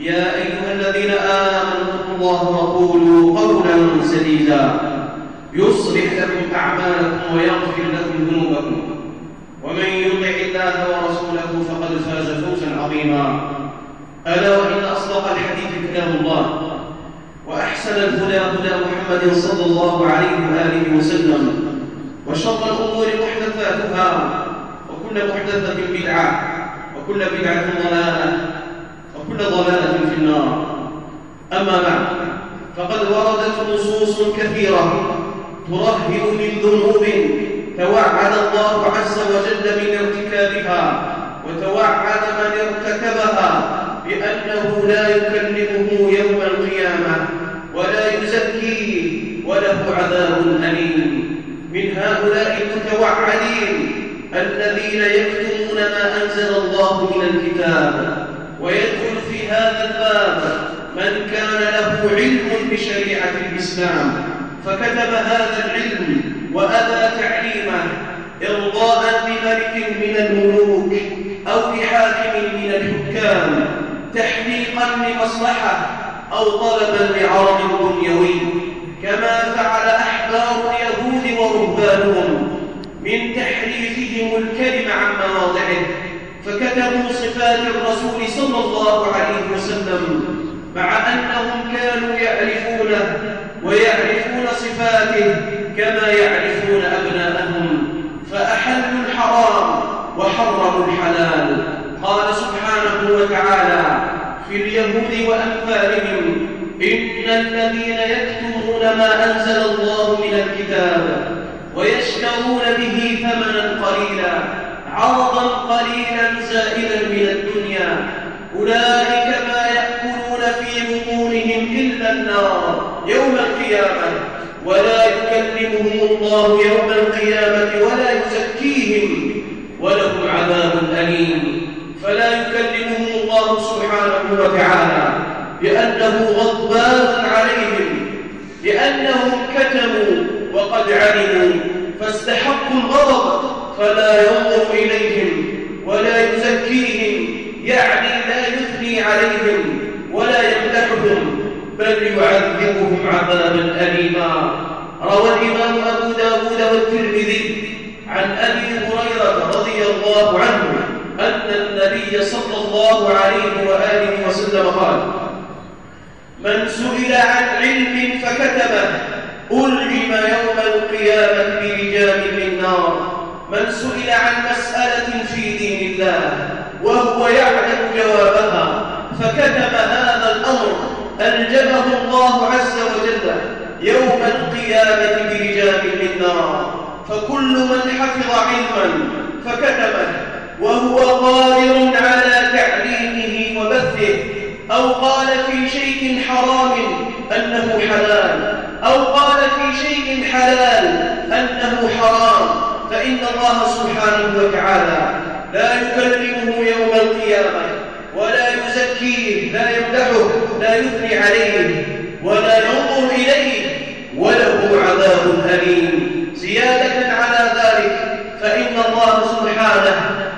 يا أيها الذين آمنوا اتقوا الله وقولوا قولا سديدا. يصلح لكم أعمالكم ويغفر لكم ذنوبكم. ومن يطع الله ورسوله فقد فاز فوزا عظيما. ألا وإن أصدق الحديث كلام الله. وأحسن الهدى هدى محمد صلى الله عليه وآله وسلم. وشر الأمور محدثاتها. وكل محدثة بدعة. وكل بدعة ضلالة. وكل ضلالة في النار. أما بعد فقد وردت نصوص كثيرة ترهب من ذنوب توعد الله عز وجل من ارتكابها وتوعد من ارتكبها بأنه لا يكلمه يوم القيامة ولا يزكيه وله عذاب أليم. من هؤلاء المتوعدين الذين يكتمون ما أنزل الله من الكتاب ويدخل في هذا الباب من كان له علم بشريعة الإسلام. فكتب هذا العلم وأبى تعليمه إرضاء بملك من الملوك أو بحاكم من الحكام تحقيقا لمصلحة أو طلبا لعرض دنيوي. كما فعل أحبار اليهود ورهبانهم من تحريفهم الكلم عن مواضعه. فكتبوا صفات الرسول صلى الله عليه وسلم مع أنهم كانوا يعرفونه ويعرفون صفاته كما يعرفون أبناءهم. فأحلوا الحرام وحرموا الحلال. قال سبحانه وتعالى في اليهود وأمثالهم إن الذين يكتمون ما أنزل الله من الكتاب ويشترون به ثمنا قليلا عرضا قليلا زائلا من الدنيا. أولئك ما يأكلون في بطونهم إلا النار يوم القيامة. ولا يكلمهم الله يوم القيامة ولا يزكيهم ولهم عذاب أليم. فلا يكلمهم الله سبحانه وتعالى لأنه غضبان عليهم لأنهم كتموا وقد علموا فاستحقوا الغضب. فلا ينظر إليهم ولا يزكيهم يعني لا يثني عليهم ولا يمدحهم بل يعذبهم عذابا أليما. روى الإمام أبو داود والترمذي عن أبي هريرة رضي الله عنه أن النبي صلى الله عليه وآله وسلم قال من سئل عن علم فكتبه ألجم يوم القيامة برجال من نار. من سئل عن مسألة في دين الله وهو يعلم جوابها فكتب هذا الأمر ألجمه الله عز وجل يوم القيامة برجال من نار. فكل من حفظ علما فكتبه وهو قادر على تعليمه وبثه أو قال في شيء حرام أنه حلال أو قال في شيء حلال أنه حرام. فإن الله سبحانه وتعالى لا يكلمه يوم القيامة ولا يزكيه لا يمدحه لا يثني عليه ولا ينظر إليه وله عذاب أليم. زيادة على ذلك فإن الله سبحانه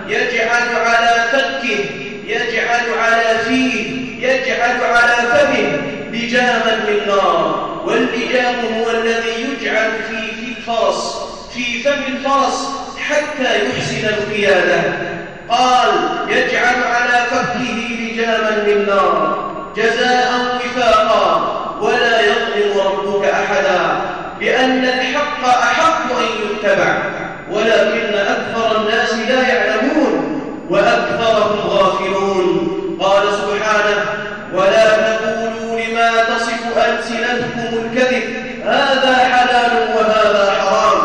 يجعل على فكه يجعل على فيه يجعل على فمه لجاما من نار. واللجام هو الذي يجعل في في الفرس في فم الفرس حتى يحسن القيادة. قال يجعل على فكه لجاما من نار جزاء وفاقا ولا يظلم ربك أحدا لأن الحق أحق أن يتبع ولكن أكثر الناس لا يعلمون وأكثرهم غافلون قال سبحانه ولا تقولوا لما تصف ألسنتكم الكذب هذا حلال وهذا حرام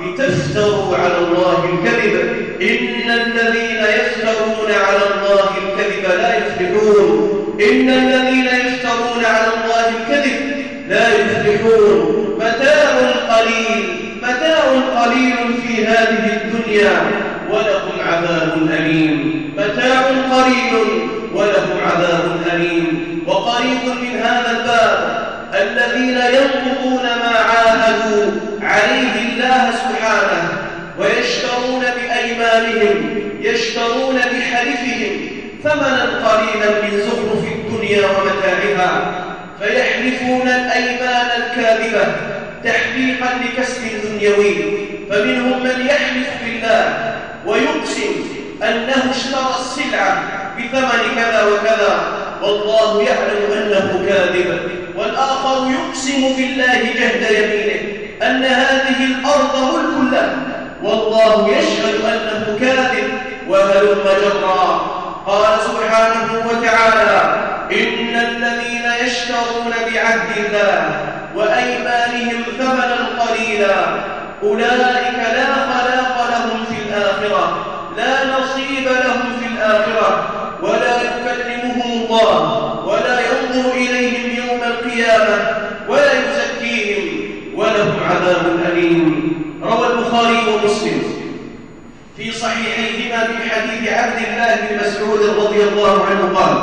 لتفتروا على الله الكذب إن الذين يفترون على الله الكذب لا يفلحون. إن الذين يفترون على الله الكذب لا يفلحون. متاع قليل متاع قليل في هذه الدنيا ولهم عذاب أليم. متاع قليل ولهم عذاب أليم. وقريب من هذا الباب الذين ينقضون ما عاهدوا عليه الله سبحانه ويشترون بأيمانهم يشترون بحلفهم ثمنا قليلا من زخرف الدنيا ومتاعها فيحلفون الأيمان الكاذبة تحقيقا لكسب دنيوي فمنهم من يحلف بالله ويقسم أنه اشترى السلعة بثمن كذا وكذا والله يعلم أنه كاذب والآخر يقسم بالله جهد يمينه أن هذه الأرض ملك له. والله يشهد أنه كاذب وهلم جرا. قال سبحانه وتعالى إن الذين يشترون بعهد الله وأيمانهم ثمنا قليلا أولئك لا خلاق لهم في الآخرة لا نصيب لهم في الآخرة ولا يكلمهم الله ولا ينظر إليهم يوم القيامة ولا يزكيهم ولهم عذاب أليم روى البخاري ومسلم في صحيحيهما من حديث عبد الله بن مسعود رضي الله عنه قال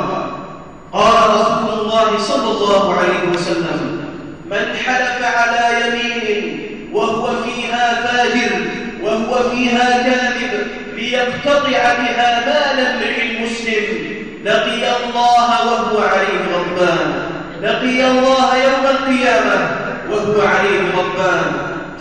قال رسول الله صلى الله عليه وسلم من حلف على يمين وهو فيها فاجر وهو فيها كاذب ليقتطع بها مال امرئ مسلم لقي الله وهو عليه غضبان. لقي الله يوم القيامة وهو عليه غضبان.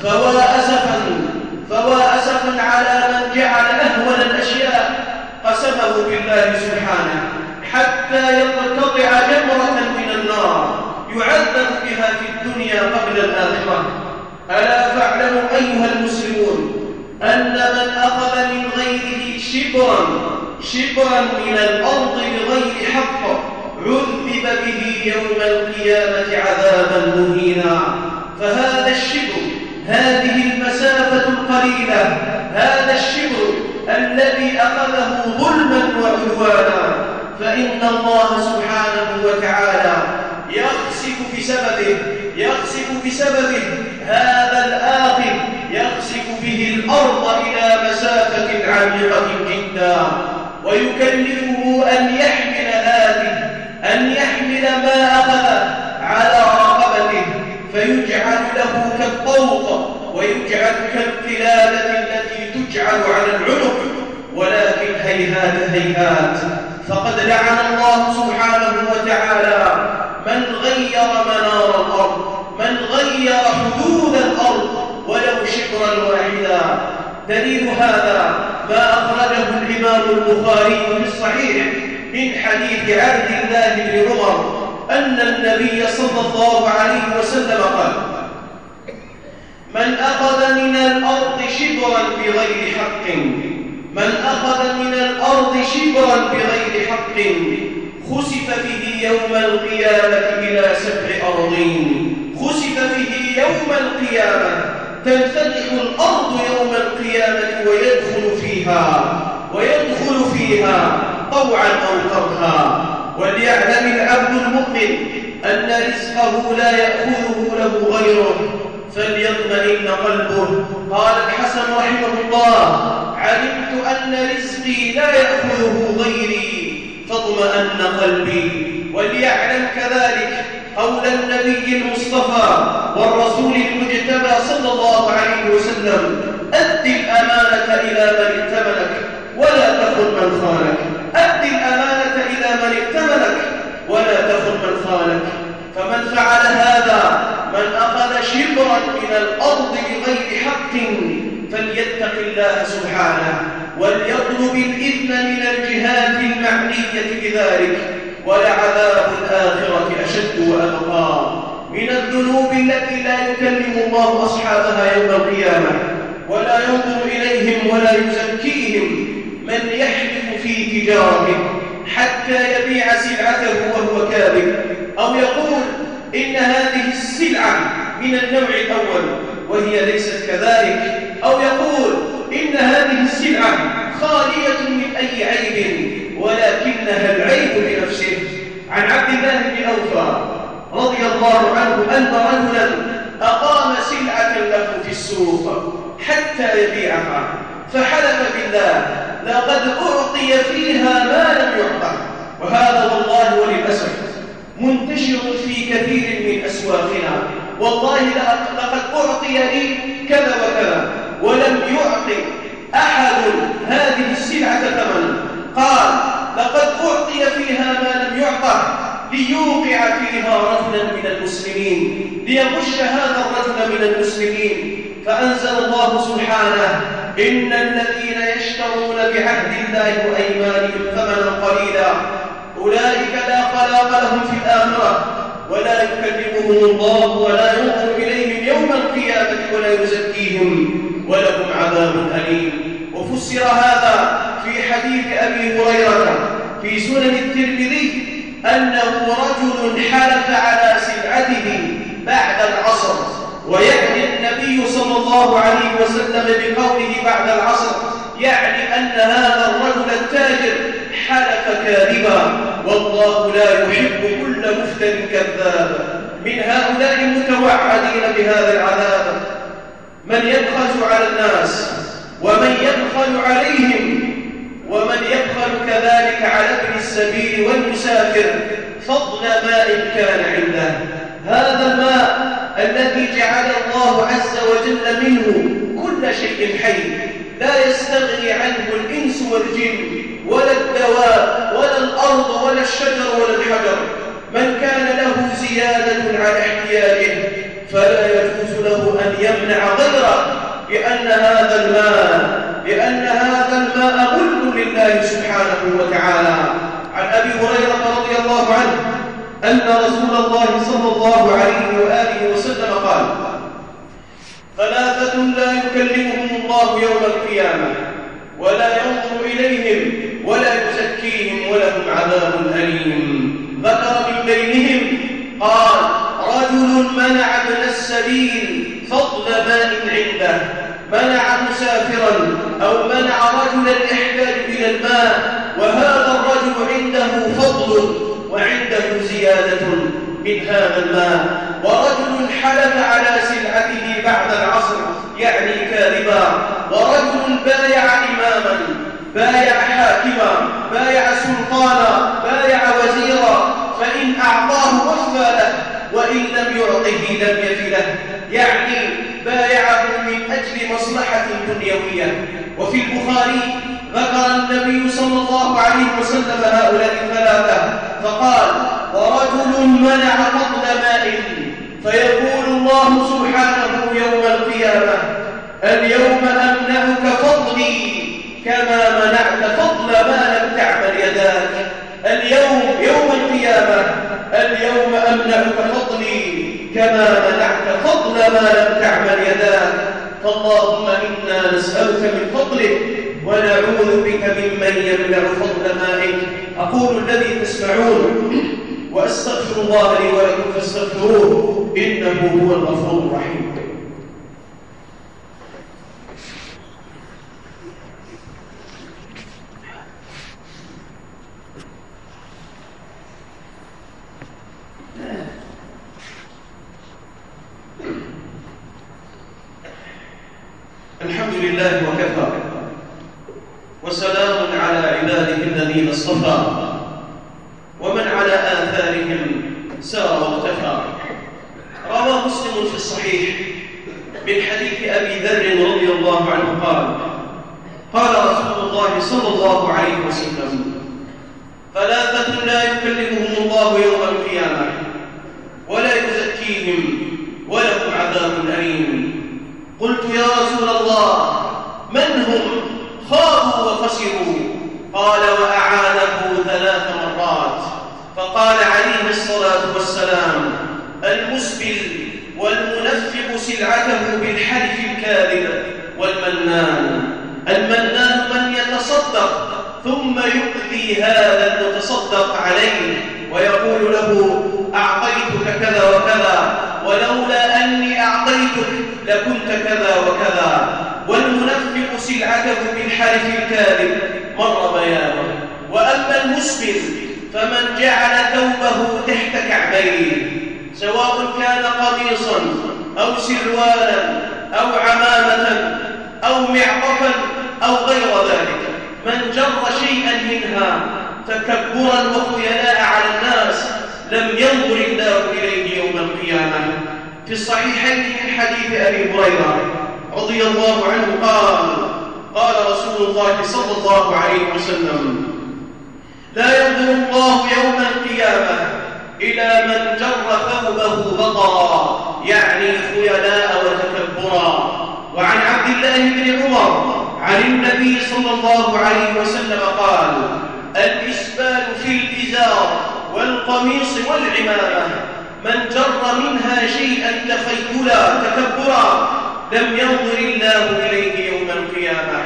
فوا أسفا فوا أسفا على من جعل أهون الأشياء قسمه بالله سبحانه حتى يقتطع جمرة من النار يعذب بها في الدنيا قبل الآخرة. ألا فاعلموا أيها المسلمون أن من أخذ من غيره شبرا شبرا من الأرض بغير حق عذب به يوم القيامة عذابا مهينا. فهذا الشبر هذه القليلة هذا الشبر الذي أخذه ظلما وعدوانا. فإن الله سبحانه وتعالى يخسف بسببه يخسف بسببه هذا الآخر يخسف به الأرض إلى مسافة عميقة جدا. ويكلفه أن يحمل هذه أن يحمل ما أخذ على رقبته. فيجعل له كالطوق ويجعل كالقلادة التي تجعل على العنق ولكن هيهات هيهات. فقد لعن الله سبحانه وتعالى من غير منار الأرض من غير حدود الأرض ولو شبرا واحدا. دليل هذا ما أخرجه الإمام البخاري في الصحيح من حديث عبد الله بن عمر أن النبي صلى الله عليه وسلم قال من أخذ من الأرض شبرا بغير حق. من أخذ من الأرض شبرا بغير حق. خسف به يوم القيامة إلى سبع أرضين خسف به يوم القيامة. تنفتح الأرض يوم القيامة ويدخل فيها ويدخل فيها طوعا أو كرها. وليعلم العبد المؤمن أن رزقه لا يأخذه له غيره. فليطمئن قلبه. قال الحسن رحمه الله علمت أن رزقي لا يأخذه غيري فاطمأن قلبي. وليعلم كذلك قول النبي المصطفى والرسول المجتبى صلى الله عليه وسلم أد الأمانة إلى من ائتمنك ولا تخن من خانك. أد الأمانة إلى من ائتمنك ولا تخن من خانك. فمن فعل هذا من أخذ شبرا من الأرض بغير حق فليتق الله سبحانه وليطلب الإذن من الجهات المعنية بذلك ولعذاب الآخرة أشد وأبقى. من الذنوب التي لا يكلم الله أصحابها يوم القيامة ولا ينظر إليهم ولا يزكيهم من يحلف في تجارته حتى يبيع سلعته وهو كاذب. أو يقول إن هذه السلعة من النوع الأول وهي ليست كذلك أو يقول إن هذه السلعة خالية من أي عيب ولكنها العيب بنفسه. عن عبد الله بن أوفى رضي الله عنه أن رجلا أقام سلعة له في السوق حتى يبيعها فحلف بالله لقد أعطي فيها ما لم يعطى وهذا والله وللأسف منتشر في كثير من أسواقنا. والله لقد أعطي لي كذا وكذا ولم يعطي أحد هذه السلعة ثمنا قال لقد أعطي فيها ما لم يعطى ليوقع فيها رجلا من المسلمين ليغش هذا الرجل من المسلمين. فأنزل الله سبحانه إن الذين يشترون بعهد الله وأيمانهم ثمنا قليلا خلاق لهم في الآخرة ولا يكلمهم الله ولا ينظر إليهم يوم القيامة ولا يزكيهم ولهم عذاب أليم. وفسر هذا في حديث أبي هريرة في سنن الترمذي أنه رجل حلف على سلعته بعد العصر ويعني النبي صلى الله عليه وسلم بقوله بعد العصر يعني أن هذا الرجل التاجر حلف كاذبا. والله لا يحب كل مفتر كذاب من هؤلاء المتوعدين بهذا العذاب. من يبخس على الناس ومن يبخل عليهم ومن يبخل كذلك على ابن السبيل والمسافر فضل ماء كان عنده. هذا الماء الذي جعل الله عز وجل منه كل شيء حي لا يستغني عنه الإنس والجن. ولا الدواء ولا الأرض ولا الشجر ولا الحجر. من كان له زيادة على احتياجه فلا يجوز له أن يمنع غيره لأن هذا الماء لأن هذا الماء ملك لله سبحانه وتعالى. عن أبي هريرة رضي الله عنه أن رسول الله صلى الله عليه وآله وسلم قال ثلاثة لا يكلمهم الله يوم القيامة ولا ينظر إليهم ولا يزكيهم ولهم عذاب أليم. ذكر من بينهم قال رجل منع من السبيل فضل ماء عنده منع مسافرا أو منع رجلا يحتاج إلى الماء وهذا الرجل عنده فضل وعنده زيادة من هذا الماء. ورجل حلف على سلعته بعد العصر يعني كاذبا. ورجل بايع إماما بايع حاكما بايع سلطانا بايع وزيرا فإن أعطاه وفى له وإن لم يعطه لم يف له. يعني بايعه من أجل مصلحة دنيوية. وفي البخاري ذكر النبي صلى الله عليه وسلم هؤلاء الثلاثة فقال ورجل منع فضل ماء فيقول الله سبحانه يوم القيامة اليوم فضلي كما منعت فضل ما لم تعمل يداك. اليوم يوم القيامة اليوم أمنعك فضلي كما منعت فضل ما لم تعمل يداك. فاللهم إنا نسألك من فضلك ونعوذ بك ممن يمنع فضل مائك. أقول الذي تسمعون وأستغفر الله لي ولكم فاستغفروه إنه هو الغفور الرحيم. في الصحيح من حديث أبي ذر رضي الله عنه قال قال رسول الله صلى الله عليه وسلم ثلاثة لا يكلمهم الله يوم القيامة ولا يزكيهم ولهم عذاب أليم. قلت يا رسول الله من هم؟ خابوا وخسروا. قال وأعاده ثلاث مرات. فقال عليه الصلاة والسلام المسبل والمنفق سلعته بالحلف الكاذب والمنفق المنان من يتصدق ثم يؤذي هذا المتصدق عليه ويقول له أعطيتك كذا وكذا ولولا أني أعطيتك لكنت كذا وكذا. والمنفق سلعته بالحرف الكاذب. مر بيانه. وأما المسلم فمن جعل ثوبه تحت كعبيه. سواء كان قميصا أو سروالا أو عمامة أو معطفا أو غير ذلك. من جر شيئا منها تكبرا وخيلاء على الناس لم ينظر الله إليه يوم القيامة. في الصحيحين من حديث أبي هريرة رضي الله عنه قال قال رسول الله صلى الله عليه وسلم لا ينظر الله يوم القيامة إلى من جر ثوبه بطرا يعني خيلاء وتكبرا وعن عبد الله بن عمر عن النبي صلى الله عليه وسلم قال الإسبال في الإزار والقميص والعمامة من جر منها شيئا تخيلا تكبرا لم ينظر الله إليه يوم القيامة.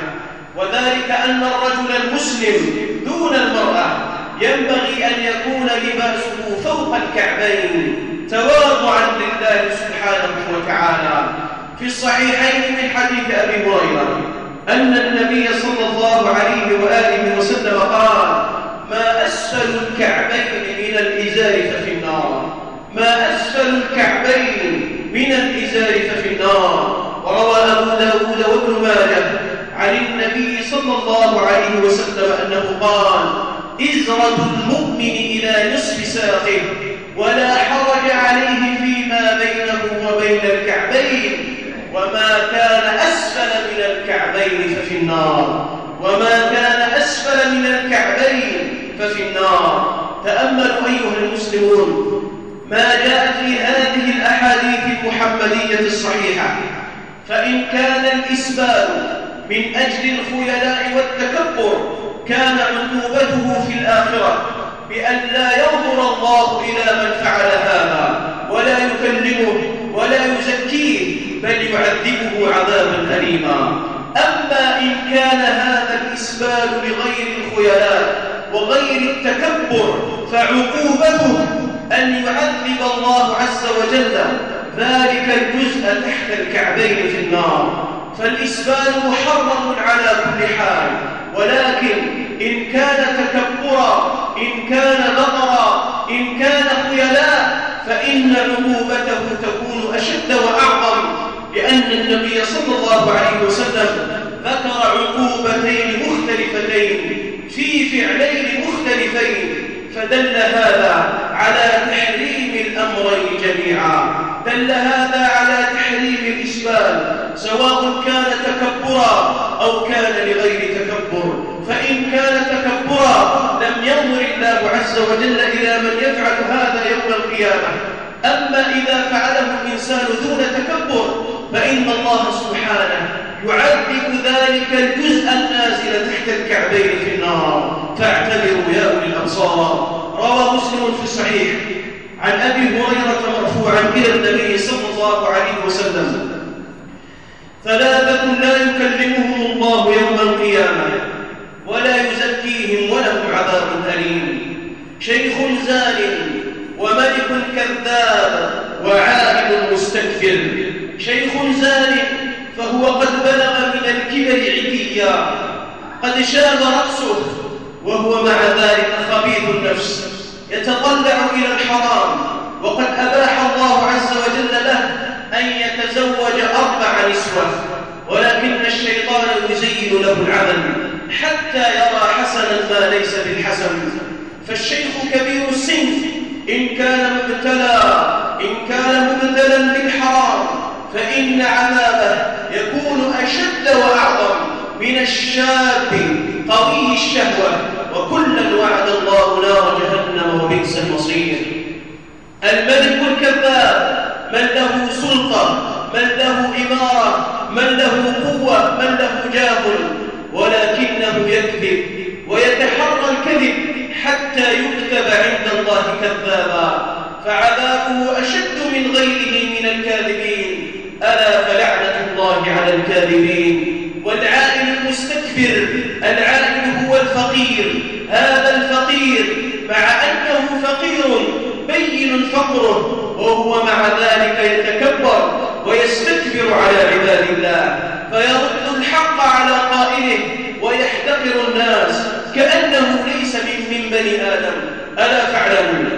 وذلك أن الرجل المسلم دون المرأة ينبغي أن يكون لباسه فوق الكعبين تواضعا لله سبحانه وتعالى. في الصحيحين من حديث أبي هريرة أن النبي صلى الله عليه وآله وسلم قال ما أسفل الكعبين من الإزار ففي النار. ما أسفل الكعبين من الإزار ففي النار. وروى أبو داود وابن ماجه عن النبي صلى الله عليه وسلم أنه قال إزرة المؤمن إلى نصف ساقه ولا حرج عليه فيما بينه وبين الكعبين وما كان أسفل من الكعبين ففي النار. وما كان أسفل من الكعبين ففي النار. تأملوا أيها المسلمون ما جاء في هذه الأحاديث المحمدية الصحيحة. فإن كان الإسبال من أجل الخيلاء والتكبر كان عقوبته في الآخرة بأن لا ينظر الله إلى من فعل هذا ولا يكلمه ولا يزكيه بل يعذبه عذابا أليما. أما إن كان هذا الإسبال لغير الخيلاء وغير التكبر فعقوبته أن يعذب الله عز وجل. ذلك الجزء تحت الكعبين في النار. فالإسبال محرم على كل حال. ولكن إن كان تكبرا إن كان بطرا إن كان خيلاء فإن عقوبته تكون أشد وأعظم لأن النبي صلى الله عليه وسلم ذكر عقوبتين مختلفتين في فعلين مختلفين فدل هذا على تحريم الأمرين جميعا. دل هذا على تحريم الإسبال سواء كان تكبرا أو كان لغير تكبر. فإن كان تكبرا لم ينظر الله عز وجل إلى من يفعل هذا يوم القيامة. أما إذا فعله الإنسان دون تكبر فإن الله سبحانه يعذب ذلك الجزء النازل تحت الكعبين في النار. فاعتبروا يا أولي الأبصار. روى مسلم في الصحيح. عن أبي هريرة مرفوعا إلى النبي صلى الله عليه وسلم. ثلاثة لا يكلمهم الله يوم القيامة ولا يزكيهم ولهم عذاب أليم. شيخ زان وملك كذاب وعالم مستكبر شيخ زان فهو قد بلغ من الكبر عتيا قد شاب رأسه وهو مع ذلك خبيث النفس. يتطلع إلى الحرام وقد أباح الله عز وجل له أن يتزوج أربع نسوة ولكن الشيطان يزين له العمل حتى يرى حسنا ما ليس بالحسن. فالشيخ كبير السن إن كان مبتلى إن كان مبتلا بالحرام فإن عذابه يكون أشد وأعظم من الشاب قوي الشهوة وكلا وعد الله نار وبئس المصير الملك الكذاب من له سلطة من له إمارة من له قوة من له جاه ولكنه يكذب ويتحرى الكذب حتى يكتب عند الله كذابا. فعذابه أشد من غيره من الكاذبين. ألا فلعنة الله على الكاذبين. والعائل المستكبر العائل هو الفقير. هذا الفقير مع أنه فقير بين فقره وهو مع ذلك يتكبر ويستكبر على عباد الله فيرد الحق على قائله ويحتقر الناس كأنه ليس من, من بني آدم. ألا فاعلموا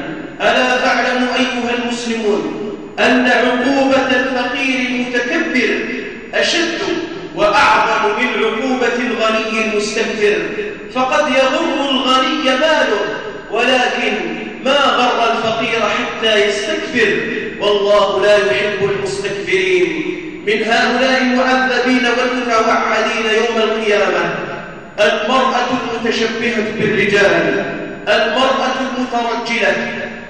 ألا فاعلموا أيها المسلمون أن عقوبة الفقير المتكبر أشد وأعظم من عقوبة الغني المستكبر. فقد يغر الغني ماله ولكن ما غر الفقير حتى يستكبر. والله لا يحب المستكبرين. من هؤلاء المعذبين والمتوعدين يوم القيامة المرأة المتشبهة بالرجال المرأة المترجلة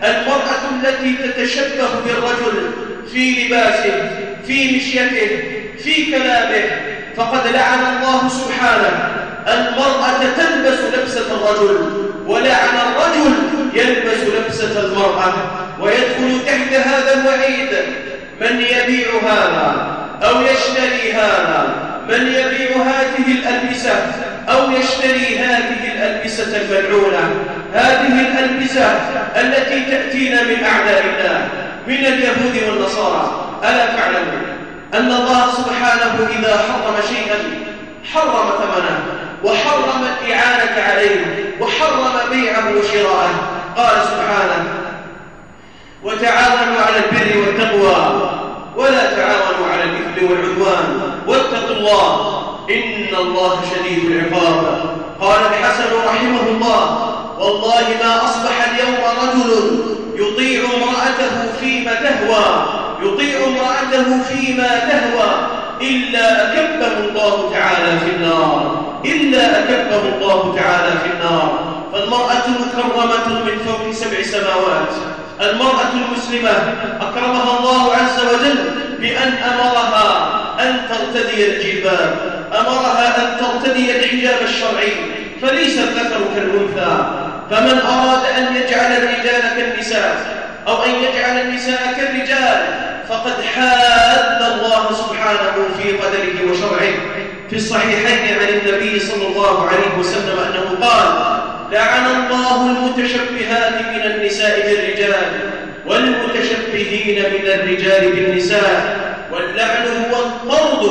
المرأة التي تتشبه بالرجل في لباسه في مشيته في كلامه. فقد لعن الله سبحانه. المرأة تلبس لبسة الرجل ولعن الرجل يلبس لبسة المرأة ويدخل تحت هذا الوعيد من يبيع هذا أو يشتري هذا؟ من يبيع هذه الألبسة أو يشتري هذه الألبسة الملعونة؟ هذه الألبسة التي تأتينا من أعداء الله من اليهود والنصارى. ألا تعلموا أن الله سبحانه إذا حرم شيئا حرم ثمنه. وحرم الإعانة عليه وحرم بيعه وشراءه قال سبحانه وتعاونوا على البر والتقوى ولا تعاونوا على الإثم والعدوان واتقوا الله إن الله شديد العقاب. قال الحسن رحمه الله والله ما أصبح اليوم رجل يطيع امرأته فيما تهوى يطيع امرأته فيما تهوى إلا أكبه الله تعالى في النار. إلا أكبه الله تعالى في النار. فالمرأة مكرمة من فوق سبع سماوات. المرأة المسلمة أكرمها الله عز وجل بأن أمرها أن ترتدي الجباب أمرها أن ترتدي الحجاب الشرعي. فليس الذكر كالأنثى. فمن أراد أن يجعل الرجال كالنساء أو أن يجعل النساء كالرجال فقد حاد الله سبحانه في قدره وشرعه. في الصحيحين عن النبي صلى الله عليه وسلم أنه قال لعن الله المتشبهات من النساء بالرجال والمتشبهين من الرجال بالنساء واللعن هو الطرد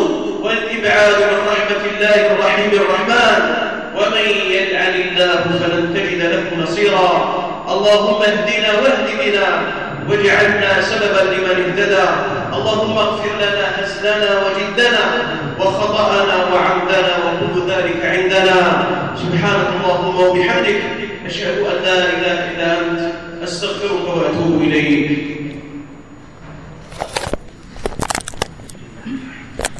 والإبعاد من رحمة الله الرحيم الرحمن ومن يلعن الله فلن تجد له نصيرا. اللهم اهدنا واهد بنا واجعلنا سببا لمن اهتدى. اللهم اغفر لنا هزلنا وجدنا وخطأنا وعمدنا وكل ذلك عندنا. سبحانك اللهم وبحمدك أشهد أن لا إله إلا أنت أستغفرك وأتوب إليك.